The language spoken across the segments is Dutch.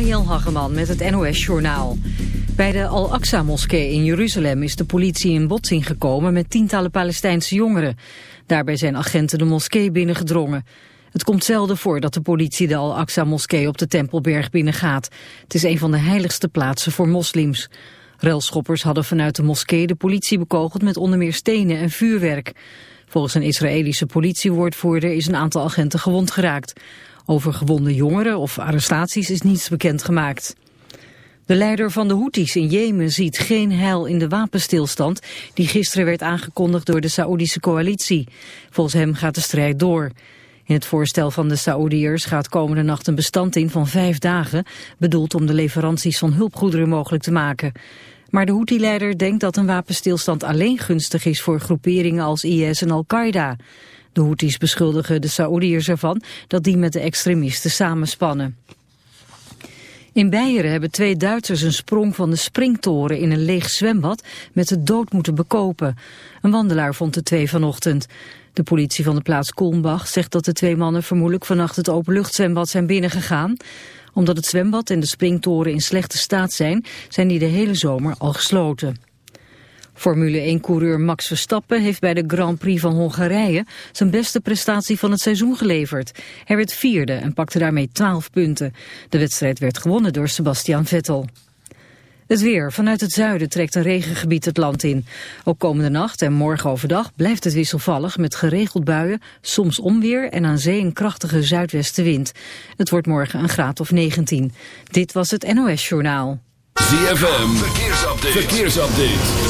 Mariel Hageman met het NOS Journaal. Bij de Al-Aqsa-moskee in Jeruzalem is de politie in botsing gekomen met tientallen Palestijnse jongeren. Daarbij zijn agenten de moskee binnengedrongen. Het komt zelden voor dat de politie de Al-Aqsa-moskee op de Tempelberg binnengaat. Het is een van de heiligste plaatsen voor moslims. Relschoppers hadden vanuit de moskee de politie bekogeld met onder meer stenen en vuurwerk. Volgens een Israëlische politiewoordvoerder is een aantal agenten gewond geraakt. Over gewonde jongeren of arrestaties is niets bekend gemaakt. De leider van de Houthis in Jemen ziet geen heil in de wapenstilstand die gisteren werd aangekondigd door de Saoedische coalitie. Volgens hem gaat de strijd door. In het voorstel van de Saoediërs gaat komende nacht een bestand in van vijf dagen, bedoeld om de leveranties van hulpgoederen mogelijk te maken. Maar de Houthi-leider denkt dat een wapenstilstand alleen gunstig is voor groeperingen als IS en Al-Qaeda. De Houthis beschuldigen de Saoediërs ervan dat die met de extremisten samenspannen. In Beieren hebben twee Duitsers een sprong van de springtoren in een leeg zwembad met de dood moeten bekopen. Een wandelaar vond de twee vanochtend. De politie van de plaats Kulmbach zegt dat de twee mannen vermoedelijk vannacht het openluchtzwembad zijn binnengegaan. Omdat het zwembad en de springtoren in slechte staat zijn, zijn die de hele zomer al gesloten. Formule 1-coureur Max Verstappen heeft bij de Grand Prix van Hongarije zijn beste prestatie van het seizoen geleverd. Hij werd vierde en pakte daarmee 12 punten. De wedstrijd werd gewonnen door Sebastian Vettel. Het weer. Vanuit het zuiden trekt een regengebied het land in. Ook komende nacht en morgen overdag blijft het wisselvallig met geregeld buien, soms onweer en aan zee een krachtige zuidwestenwind. Het wordt morgen een graad of 19. Dit was het NOS Journaal. ZFM. Verkeersupdate. Verkeersupdate.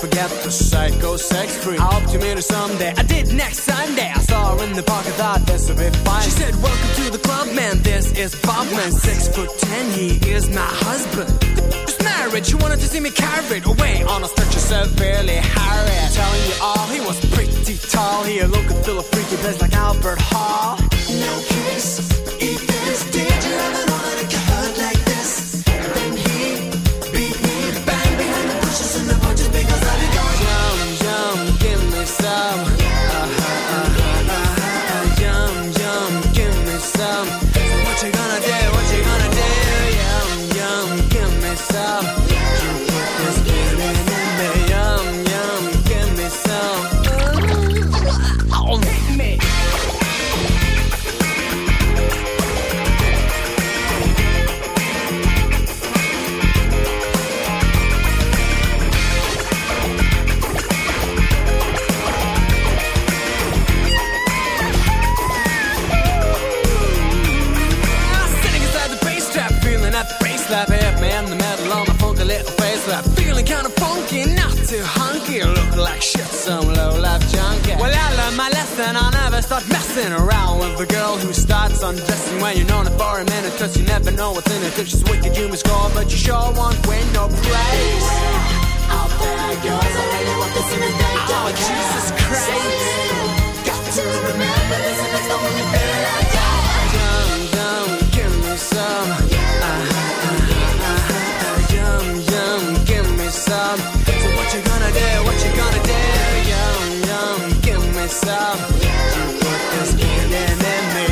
forget the psycho sex free. I hope to meet her someday. I did next Sunday. I saw her in the park. I thought this would be fine. She said, "Welcome to the club, man. This is Bob, man. Six foot ten. He is my husband." This married. She wanted to see me carried away on a stretcher, severely harried. Telling you all, he was pretty tall. He a local feel a freaky place like Albert Hall. No kiss, eat this dick. Start messing around with the girl who starts undressing when you're known her for a minute. Cause you never know what's in it. If she's wicked, you must score, but you sure won't win no praise. Out there, girls, I really want this in the day. Oh, Jesus Christ. Got to remember this and next time when you feel like that. Yum, yum, give me some. Uh, uh, uh, uh, yum, yum, give me some. So what you gonna do? What you gonna do? Yum, yum, give me some. You Cause in me.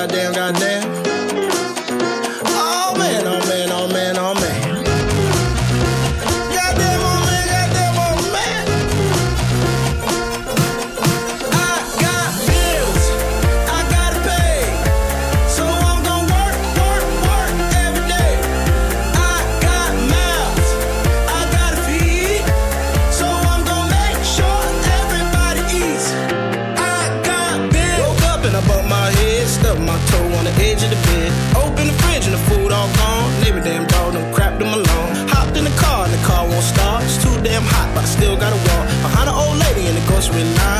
goddamn, goddamn. every night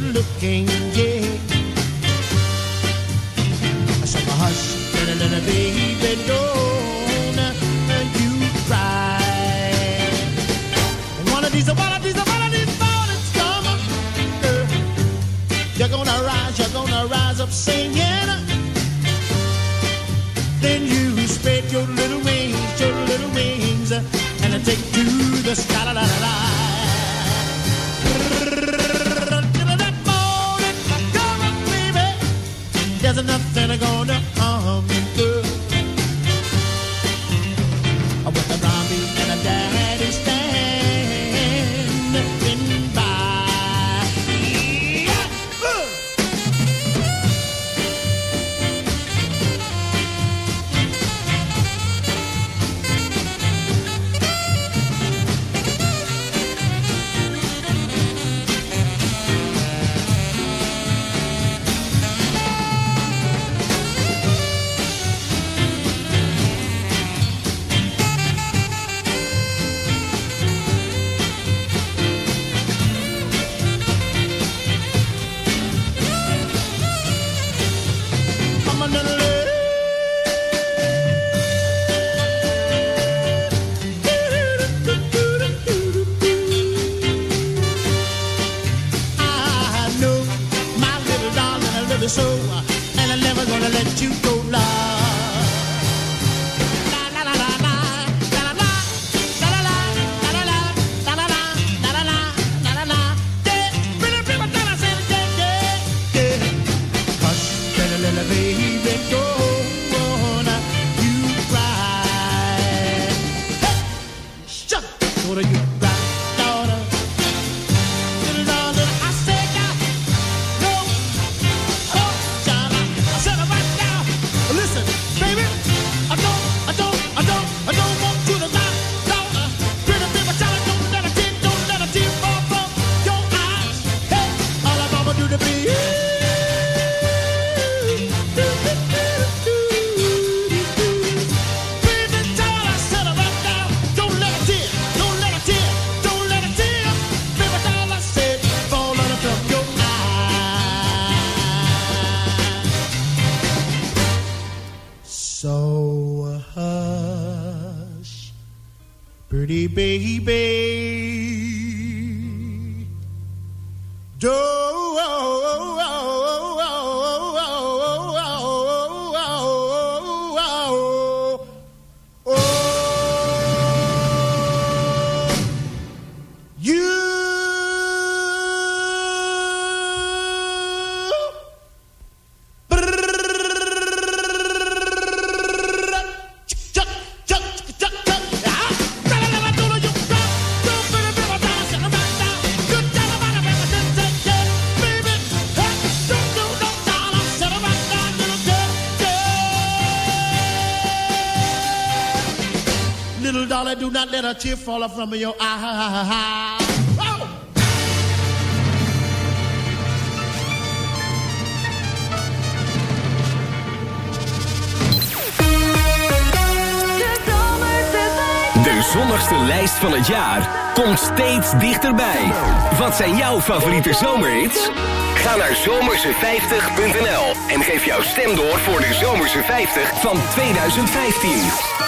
good looking, a tear from your eye. Oh! De zonnigste lijst van het jaar komt steeds dichterbij. Wat zijn jouw favoriete zomerhits? Ga naar zomerse50.nl en geef jouw stem door voor de Zomerse 50 van 2015.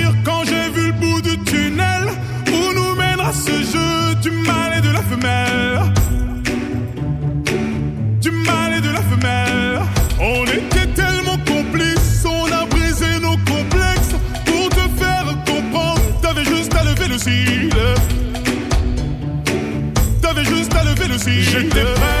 Du mal et de la femelle. On était tellement complices, on a brisé nos complexes pour te faire comprendre. T'avais juste à lever le cil. T'avais juste à lever le cil. J'étais prêt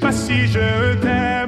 pas si je t'aime.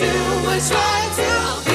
do what's right to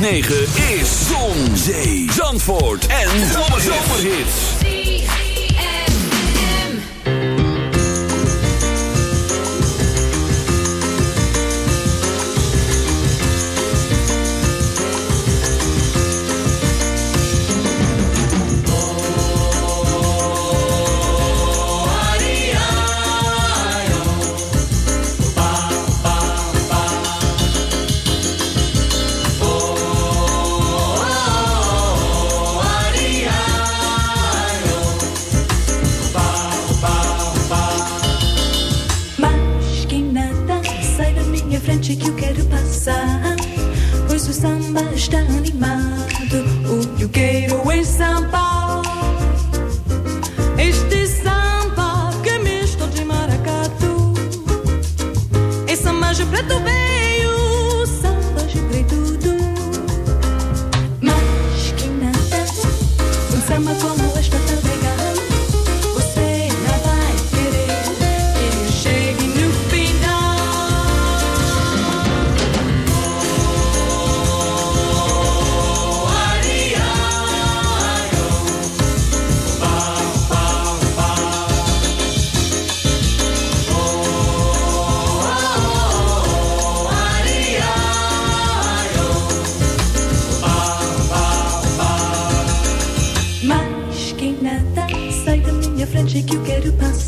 9. que eu quero passar. Pois o samba está animado. O que eu quero é samba. Este samba que mistura misto de maracatu. É samba de preto que eu quero passar.